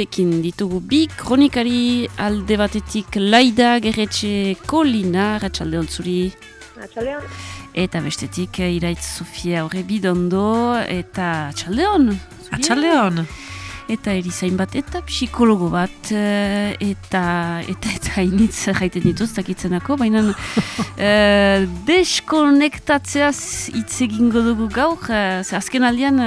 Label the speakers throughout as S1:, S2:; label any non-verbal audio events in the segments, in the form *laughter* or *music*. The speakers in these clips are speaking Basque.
S1: gurekin ditugu bi kronikari alde batetik laida gerretxe kolina, ratxalde ontzuri. Eta bestetik iraitz Sofia horre bidondo eta atxaldeon.
S2: Atxaldeon
S1: eta erizain bat, eta psikologo bat, eh, eta eta eta initz jaiten dituz, takitzenako, baina *laughs* e, deskonektatzeaz hitz egingo dugu gaur, e, azken aldean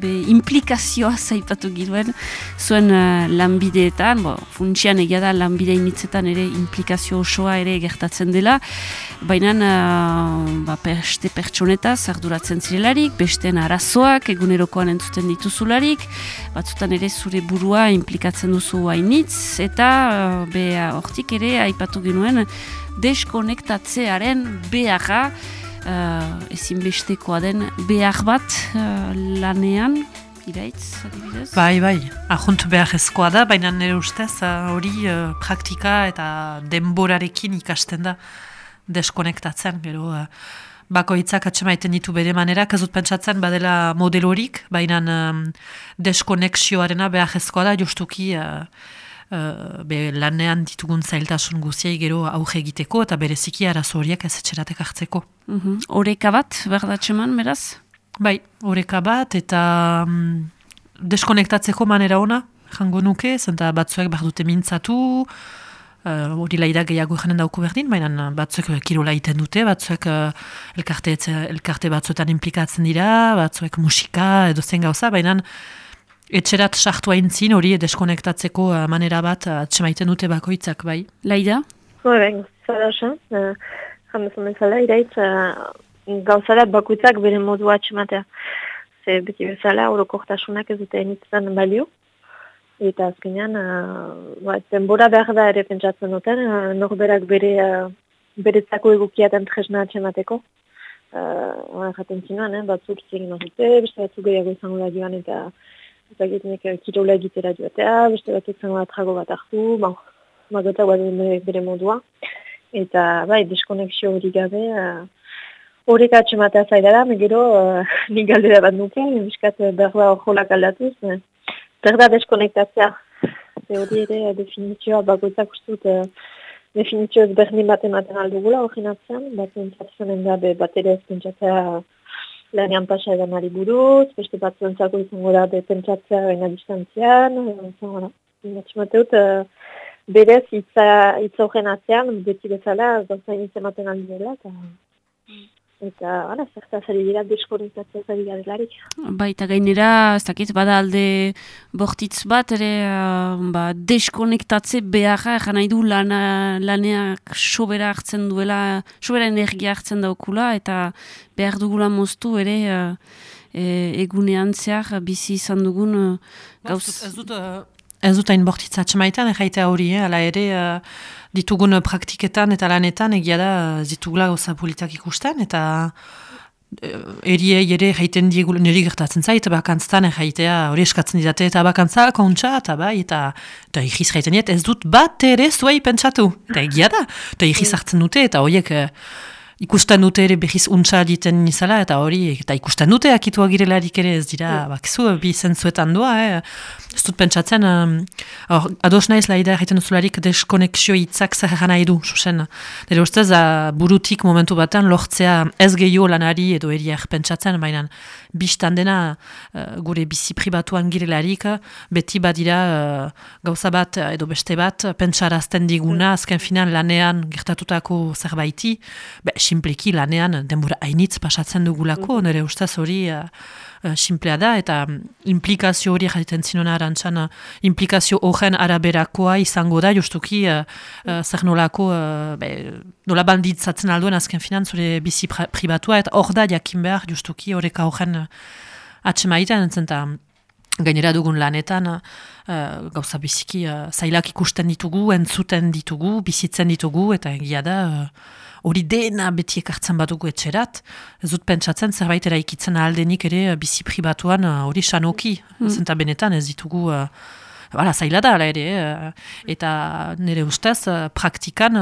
S1: be implikazioa zaipatu giruen, zuen e, lanbideetan, bo, funtsian egia da lanbide initzetan ere implikazio osoa ere gertatzen dela, baina ba, beste pertsonetaz arduratzen zirelarik, besteen arazoak egunerokoan entzuten dituzularik, batzutan ere zure burua implikatzen duzu hainitz, eta uh, be hortik ere aipatu genuen deskonektatzearen beharra, uh, ezinbestekoa den behar bat uh, lanean, iraitz, adibidez?
S2: Bai, bai, ahunt behar ezkoa da, baina nire ustez hori uh, praktika eta denborarekin ikasten da deskonektatzen, gero... Uh, bakoitzak atxemaiten ditu bere manera, kazut pentsatzen badela modelorik, baina um, deskonexioarena behar da, justuki uh, uh, be, lanean ditugun zailtasun guziai gero auge egiteko eta bereziki arazo horiek ez etxeratek hartzeko.
S1: Mm Horeka bat, behar da beraz?
S2: Bai, horeka bat eta um, deskonektatzeko manera ona, jango nuke, zenta batzuek behar dute mintzatu, hori uh, laida gehiago jenen dauku berdin, baina batzuek kirola iten dute, batzuek uh, elkarte, elkarte batzuetan implikatzen dira, batzuek musika edo zen gauza, baina etxerat sartu haintzin hori deskonektatzeko uh, manera bat uh, atxemaiten dute bakoitzak, bai.
S1: Laida?
S3: Hore, bai, zara esan, jamezan bezala, iraitz, uh, gauzara bakoitzak bere modua atxematea. Ze beti bezala, orokortasunak ez dute enitzen balio, Eta azkenean, uh, ba, denbora behar da ere pentsatzen duten, uh, norberak bere, uh, bere zako tresna atxemateko. Uh, jaten zinuan, eh, batzuk zegin dute, beste batzuk gehiago izango da joan eta eta gitnek kirola egitera joatea, beste batzuk izango da trago bat hartu, bon, magota bere, bere modua. Eta bai, diskonexio hori gabe, horrek uh, atxematea zaidara, megero, uh, *laughs* nik galdera bat nuke, miskat behar da hor jolak aldatuz, eh zer da deskonektatzea. Ze ere definizioa bagoitzak ustut uh, definizio ez berdin bat ematen aldugula hori natzean, bat pentsatzen da be, bat ere ez pentsatzea lanean pasa edan ari buruz, beste bat zentzako izango da be, pentsatzea baina distantzian, izango da. Matxumateut, uh, berez itza, itza horren atzean, beti bezala, gauzain izematen aldi dela, eta eta ara, zerta zari dira deskonektatzea zari garelarik.
S1: Baita gainera, ez dakit, bada alde bortitz bat, ere uh, ba, deskonektatze beharra, egan nahi du lana, laneak sobera hartzen duela, sobera energia hartzen daukula, eta behar dugula moztu ere uh, e, egunean zehar bizi izan dugun uh, gauz...
S2: Ez dut, ez dut hain bortitza atxemaitan, erraitea hori, eh? ala ere ditugun praktiketan eta lanetan egia da zitugula goza politak ikusten eta uh, eriei ere jaiten diegu niri gertatzen zait bakantztan jaitea hori eskatzen didate eta bakantza kontxa eta bai eta eta ikiz jaiten ez dut bat ere zuei pentsatu. Eta egia da eta ikiz hartzen dute eta horiek uh, ikusten dute ere behiz untsa diten nizala, eta hori, eta ikusten dute akitu agirelarik ere ez dira, mm. bakizu, bi zentzuetan doa, eh? ez dut pentsatzen, um, or, ados naiz laida egiten duzularik deskonexio hitzak zer nahi du, susen. Dere ustez, burutik momentu batean lortzea ez gehiago lanari edo eriak pentsatzen, baina biztan dena uh, gure bizi pribatuan girelarik, beti badira uh, gauza bat edo beste bat, pentsarazten diguna, azken finan lanean gertatutako zerbaiti, be, simpleki lanean denbora hainitz pasatzen dugulako, mm. nire ustaz hori uh, simplea da, eta um, implikazio hori jaiten zinona arantzan, implikazio horren araberakoa izango da, justuki uh, uh, zer nolako, uh, nola banditzatzen alduen azken finan zure bizi pribatua, eta hor da jakin behar justuki horreka horren atxemaiten, entzenta, gainera dugun lanetan, uh, gauza biziki uh, zailak ikusten ditugu, entzuten ditugu, bizitzen ditugu, eta egia da, hori dena beti ekartzen badugu etxerat, ez dut pentsatzen zerbait eraikitzen aldenik ere eh, bizi pribatuan eh, hori uh, sanoki, mm. zenta benetan ez ditugu... Uh, Bala, zaila da, ere, eta nire ustez, praktikan,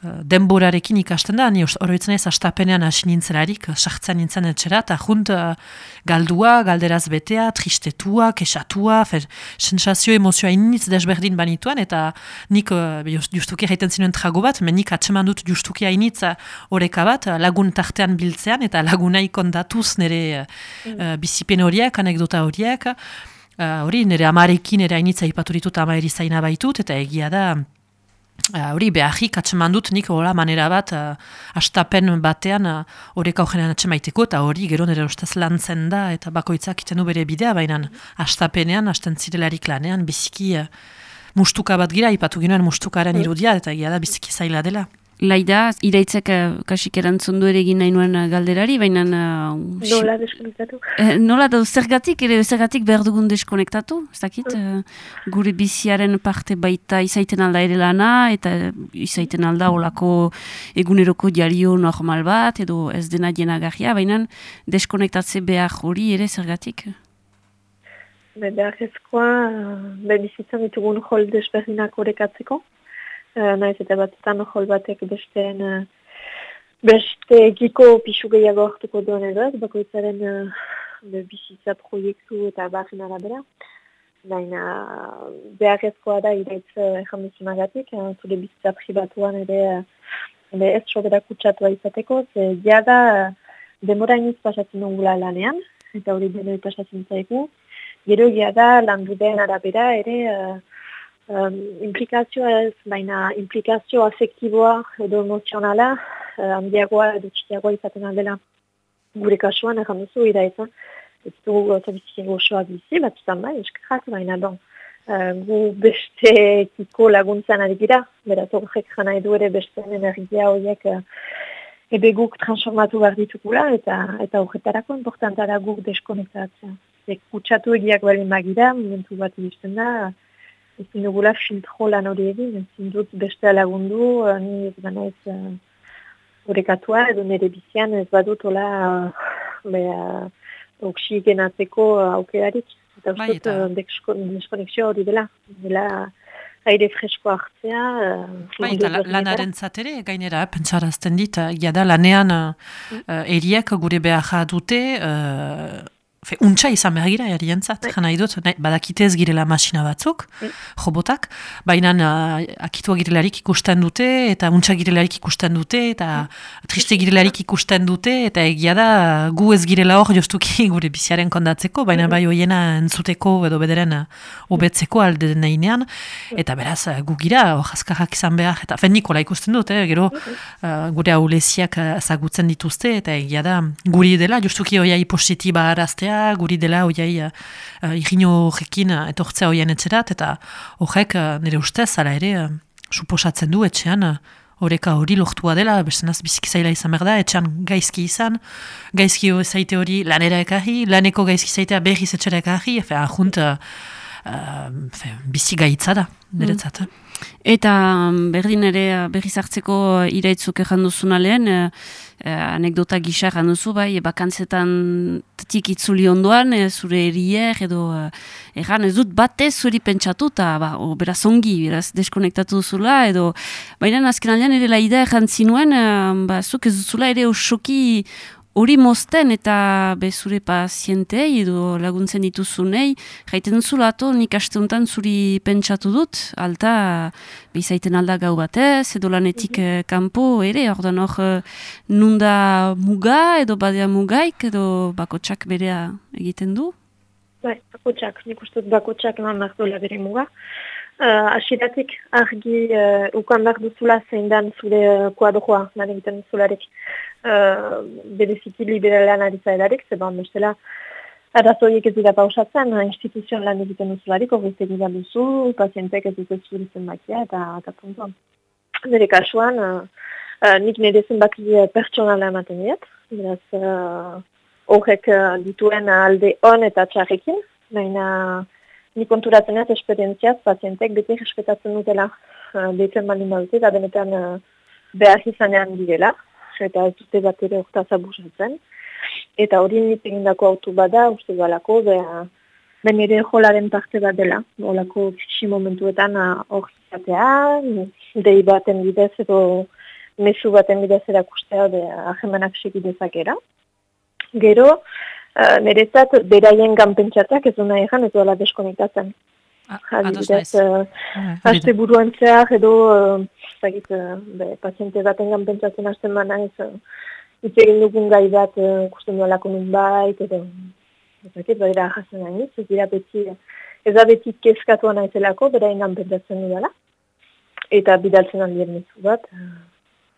S2: denborarekin ikasten da, ni horretzen ez astapenean hasi nintzelarik, sartzen nintzen etxera, eta junt galdua, galderaz betea, tristetua, kesatua, fer, sensazio, emozioa initz desberdin banituan, eta nik uh, justuki jaiten zinuen trago bat, men nik atseman dut justuki hainitz horreka bat, lagun tartean biltzean, eta lagunai kondatuz nire uh, bizipen horiek, anekdota horiek, hori nire amarekin ere hainitza ipaturitut ama erizaina baitut, eta egia da, Eh, hori uh, behajik atseman dut nik hola manera bat uh, astapen batean horrek uh, augenean atsemaiteko eta hori gero nire ustez lantzen da eta bakoitzak iten du bere bidea baina astapenean, asten zirelarik lanean biziki uh, mustuka bat gira ipatu ginoen mustukaren mm. irudia eta gira da biziki zaila dela
S1: laida, iraitzek uh, kasik erantzun ere egin nahi nuen uh, galderari, baina...
S3: Uh, nola deskonektatu?
S1: Uh, nola da, zergatik, ere zergatik behar dugun deskonektatu, ez dakit? Uh, gure biziaren parte baita izaiten alda ere lana, eta izaiten alda olako eguneroko diario normal bat, edo ez dena jena garria, baina deskonektatze behar hori ere zergatik?
S3: Be, behar ezkoa, be, bizitzan ditugun hol desberdinak horrekatzeko, uh, naiz eta batzutan hol batek besteen uh, beste egiko pixu gehiago hartuko duen edo ez, bakoitzaren uh, bizitza proiektu eta barren arabera. Baina behar ezkoa da iraitz ezan duzunagatik, uh, zure bizitza pribatuan ere uh, ez sobera kutsatua izateko, ze jada uh, demora iniz pasatzen dugula lanean, eta hori denoi pasatzen zaigu. Gero jada lan arabera ere um, implikazioa ez, baina implikazio afektiboa edo emozionala uh, handiagoa edo txikiagoa izaten aldela gure kasuan erran duzu, ira ezan, ez dugu gauza bizitzen gozoa bizi, bat zutan bai, eskrat, baina bon, uh, gu beste kiko laguntzan adigira, beraz horrek jana edu ere beste energia horiek uh, ebe guk transformatu behar ditukula, eta eta horretarako importantara guk deskonektatzea. Kutsatu egiak bali magira, momentu bat izten da, ezin dugula filtro lan hori egin, ezin dut beste lagundu, uh, ni ez gana ez horrekatua, uh, edo nire bizian ez badut hola uh, oksigenatzeko uh, aukerarik. Eta bai, dut deskonexio hori dela, dela aire fresko hartzea.
S2: Uh, bai, eta lanaren zatere, gainera, pentsarazten dit, uh, lanean uh, eriek gure behar dute, Fe, untxa izan behar gira, jari jantzat, bai. jana idut, badakitez girela masina batzuk, mm. jobotak, baina uh, akitua girelarik ikusten dute, eta untxa girelarik ikusten dute, eta mm. triste girelarik ikusten dute, eta egia da, gu ez girela hor joztuki gure biziaren kondatzeko, baina bai hoiena entzuteko edo bederen hobetzeko alde nahinean, eta beraz, gu gira, hor izan behar, eta fen nikola ikusten dute, eh, gero uh, gure hauleziak ezagutzen dituzte, eta egia da, guri dela, justuki hoiai positiba araztea, guri dela oiai uh, uh, irino horrekin uh, etortzea oian etxerat, eta horrek uh, nire ustez, ala ere, uh, suposatzen du etxean, uh, hori lohtua dela, bestenaz biziki zaila izan behar da, etxean gaizki izan, gaizki zaite hori lanera ekarri, laneko gaizki zaitea berriz etxera ekarri, efe ahunt uh, uh, bizi gaitza da, niretzat. Mm.
S1: Eta mm, berdin ere berriz hartzeko iraitzuk ejan duzuna lehen, eh, anekdota gisa duzu bai, bakantzetan tik itzuli ondoan, eh, zure erier edo eh, ez dut batez zuri pentsatu eta ba, o, beraz ongi, beraz deskonektatu duzula edo, baina azken aldean ere laida ejan zinuen, eh, ba, zuk ez duzula ere osoki hori mozten eta bezure pazientei edo laguntzen dituzunei, jaiten duzula ato nik asteuntan zuri pentsatu dut, alta bizaiten alda gau batez, edo lanetik mm -hmm. kanpo ere, ordan hor eh, nunda muga edo badea mugaik edo bakotsak berea egiten du?
S3: Bai, bakotsak, nik uste bakotsak lan mardola bere muga. Uh, asiratik argi uh, ukan behar duzula zein dan zure uh, kuadroa lan egiten duzularik uh, bereziki liberalan ari zailarik, zeban bestela arazoiek ez dira pausatzen, instituzioan lan egiten duzularik, hori ez duzu, pazientek ez dut zuri zenbakia eta eta puntuan. Nire kasuan, uh, uh, nik nire zenbaki pertsonala ematen diet, beraz horrek uh, dituen alde on eta txarrekin, baina nik konturatzen ez esperientziaz pazientek beti respetatzen dutela uh, behitzen baldin badute, eta benetan uh, behar izanean direla, eta ez dute bat ere orta zabuzatzen. Eta hori nit egindako autu bada, uste balako, beha, ben ere jolaren parte bat dela. Olako fixi momentuetan hor izatea, dei baten bidez edo mesu baten bidez erakustea de ahemanak segi dezakera. Gero, uh, nerezat, beraien ganpentsatuak ez duna egan ez duela deskonektatzen.
S2: Adibidez,
S3: haste buruan zehar edo, uh, zagit, uh, paziente baten ganpentsatzen hasten mana ez, uh, egin dugun gai bat, uh, kusten duela konun bait, edo, ezakit, badera jasen nahi, ez dira beti, ez da beti kezkatuan aizelako, beraien ganpentsatzen dudala eta bidaltzen aldien mezu bat,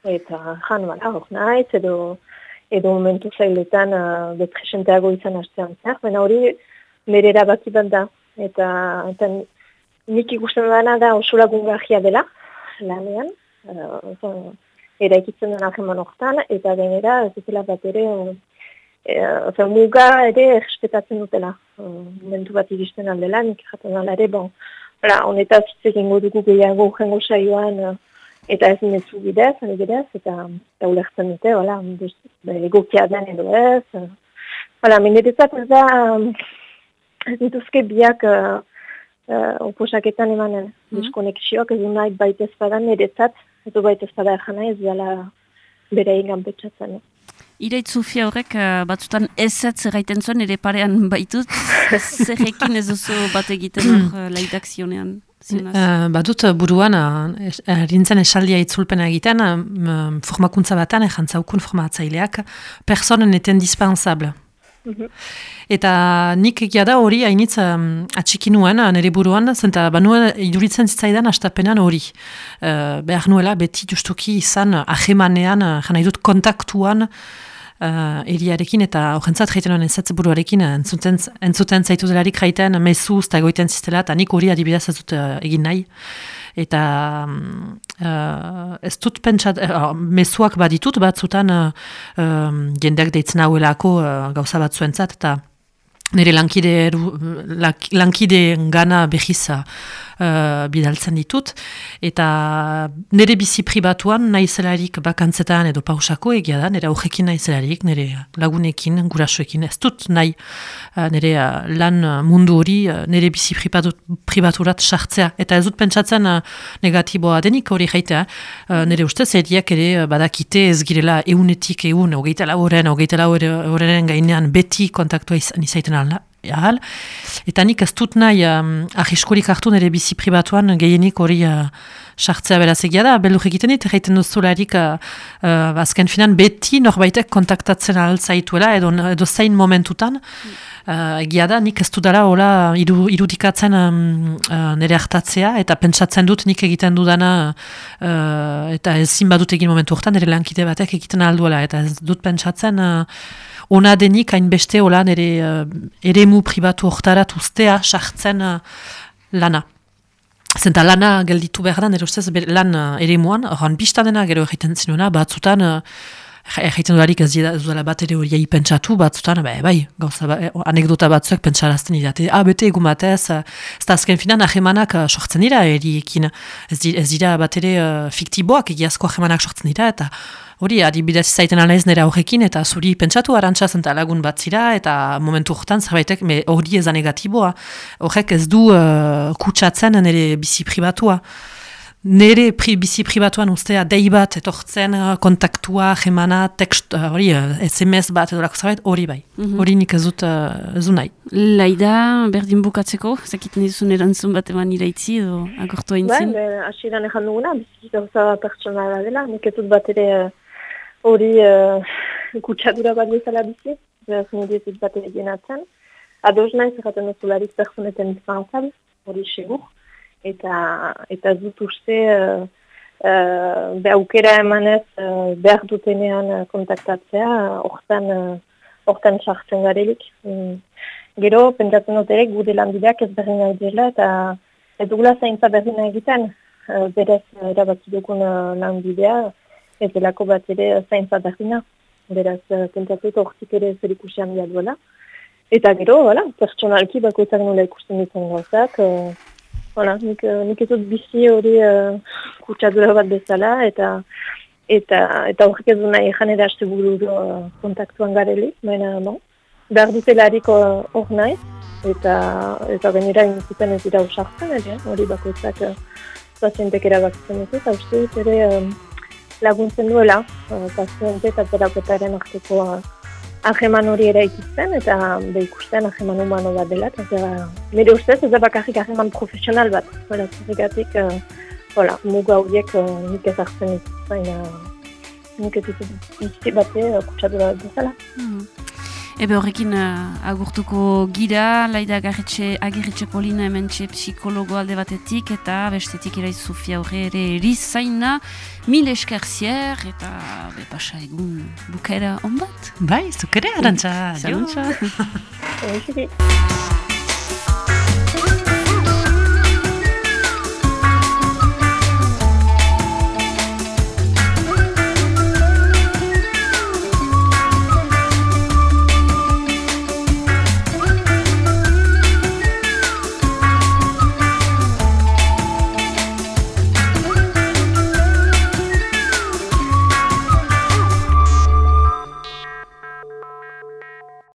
S3: eta jan bala, hor nahi, edo, edo momentu zailetan uh, betresenteago izan hastean zer, baina hori nire erabaki bat da, eta, eta nik ikusten dana da oso lagungarria dela, lanean, uh, eraikitzen den aheman hortan, eta gainera, ez dutela bat ere, uh, muga ere respetatzen dutela, uh, momentu bat iristen aldela, nik jaten ere, bon, honetaz egin dugu gehiago jengo saioan uh, eta ez nezu bidez, bidez eta eta ulertzen dute, hala, egokia den edo ez. Hala, mineretzat ez da, ez dituzke biak uh, uh, oposaketan emanen. Mm -hmm. Diskonexioak ez nahi baita ezpada niretzat, ez du baita ezpada egana ez dela bere ingan betxatzen.
S1: Ireit Zufia horrek uh, batzutan ezetz erraiten zuen ere parean baitut, *laughs* zerrekin ez oso bat egiten hor uh, laidak zionean.
S2: Uh, badut buruan, uh, rintzen esaldia itzulpena egiten, uh, formakuntza batan, ejantzaukun formatzaileak, personen eten dispensable. Mhm. Eta nik egia da hori hainitz um, atxiki nuen nire buruan, zenta banuen iduritzen zitzaidan astapenan hori. Uh, behar nuela beti justuki izan ahemanean, jana idut kontaktuan, uh, eriarekin eta horrentzat jaiten honen zetze buruarekin uh, entzuten, entzuten zaitu delarik jaiten mezuz eta egoiten ziztela eta nik hori adibidez ez dut uh, egin nahi. Eta uh, ez dut pentsat, uh, mezuak baditut batzutan uh, uh, jendeak deitzen hauelako uh, gauza batzuentzat eta nire lankide, lankide gana behiza uh, bidaltzen ditut, eta nire bizi pribatuan naizelarik bakantzetan edo pausako egia da, nire augekin naizelarik, nire lagunekin, gurasoekin, ez dut nahi uh, nire uh, lan mundu hori, uh, nire bizi pribatu, pribaturat sartzea, eta ez dut pentsatzen uh, negatiboa denik hori jaitea, uh, nire ustez ediak ere badakite ez girela eunetik egun, hogeita lauren, hogeita lauren gainean beti kontaktua izan izaiten alda, ahal. Eta nik ez dut nahi um, ahiskorik hartu nire bizi pribatuan gehienik hori uh, sartzea beraz egia da, beldur egiten dit, egiten duzularik uh, uh, azken finan beti norbaitek kontaktatzen altzaituela edo, edo zein momentutan. Uh, egia da, nik ez du dara hola iru, irudikatzen um, uh, nire hartatzea eta pentsatzen dut nik egiten dudana uh, eta ezin badut egin momentu hortan nire lankide batek egiten alduela eta ez dut pentsatzen ona denik hainbeste hola nire uh, eremu pribatu hortarat ustea sartzen uh, lana. Zenta lana gelditu behar da, nire ustez lan uh, eremuan, oran dena gero egiten zinuna, batzutan uh, egiten duarik ez dela bat ere hori pentsatu, batzutan, bai, bai, gauza, ba, anekdota batzuek pentsarazten idate. Ah, bete egun batez, ez da azken finan ahemanak sortzen dira eriekin, ez dira bat ere uh, fiktiboak egiazko ahemanak sortzen dira, eta Hori, adibidez zaiten ala ez nire horrekin, eta zuri pentsatu arantxa zenta lagun bat zira, eta momentu horretan zerbaitek, hori ez da negatiboa. Horrek ez du uh, kutsatzen nire bizi pribatua. Nere pri, bizi pribatuan ustea dei bat etortzen uh, kontaktua, jemana, tekst, uh, hori, uh, SMS bat edo lako zerbait, hori bai. Mhm. Hori nik ez dut uh, ez nahi.
S1: Laida, berdin bukatzeko, zakiten dizun erantzun bat eman iraitzi edo agortu hain zin?
S3: Ba, asiran ezan duguna, bizi gauza pertsonala dela, nik ez dut bat ere hori uh, kutsadura bat bezala bizi, beraz nire ez bat egin atzen. Adoz nahi zerraten ez ularik personeten dispensable, hori segur, eta, eta zut uste uh, uh, behaukera emanez uh, behar dutenean kontaktatzea, hortan uh, sartzen garelik. Mm. Gero, pentsatzen dut ere, gude lanbideak ez berri nahi dela, eta ez dugula zaintza berri nahi egiten, uh, berez erabaki dugun uh, lanbidea, ez delako bat ere zaintza dardina. Beraz, eh, pentsatuko hortik ere zer ikusian duela. Eta gero, voilà, pertsonalki bako ezak nola ikusten ditzen gauzak. Uh, voilà, nik, nik ez dut bizi hori uh, kutsadura bat bezala, eta eta eta horrek ez duna ejan ere haste buru uh, kontaktuan gareli, baina, bon, behar dutelarik hor uh, nahi, eta eta gainera inzuten ez dira usartzen, hori bako ezak uh, pazientek erabakitzen dut, eta uste dut ere, laguntzen duela, uh, paziente eta terapeutaren arteko uh, aheman hori ere ikizten, eta be ikusten aheman humano bat dela, eta nire ustez ez da bakarrik aheman profesional bat, hola, zergatik, uh, hola, muga horiek uh, nik ez hartzen baina nik ez dut bate uh, kutsatu da bezala. Mm.
S1: Ebe horrekin uh, agurtuko gira, laida agarritxe, agarritxe polina hemen psikologo alde batetik, eta bestetik iraiz Sofia horre ere erizaina, mil eskerzier, eta be pasa egun bukaera onbat.
S2: Bai, zukere, arantxa.
S1: Arantxa. *laughs*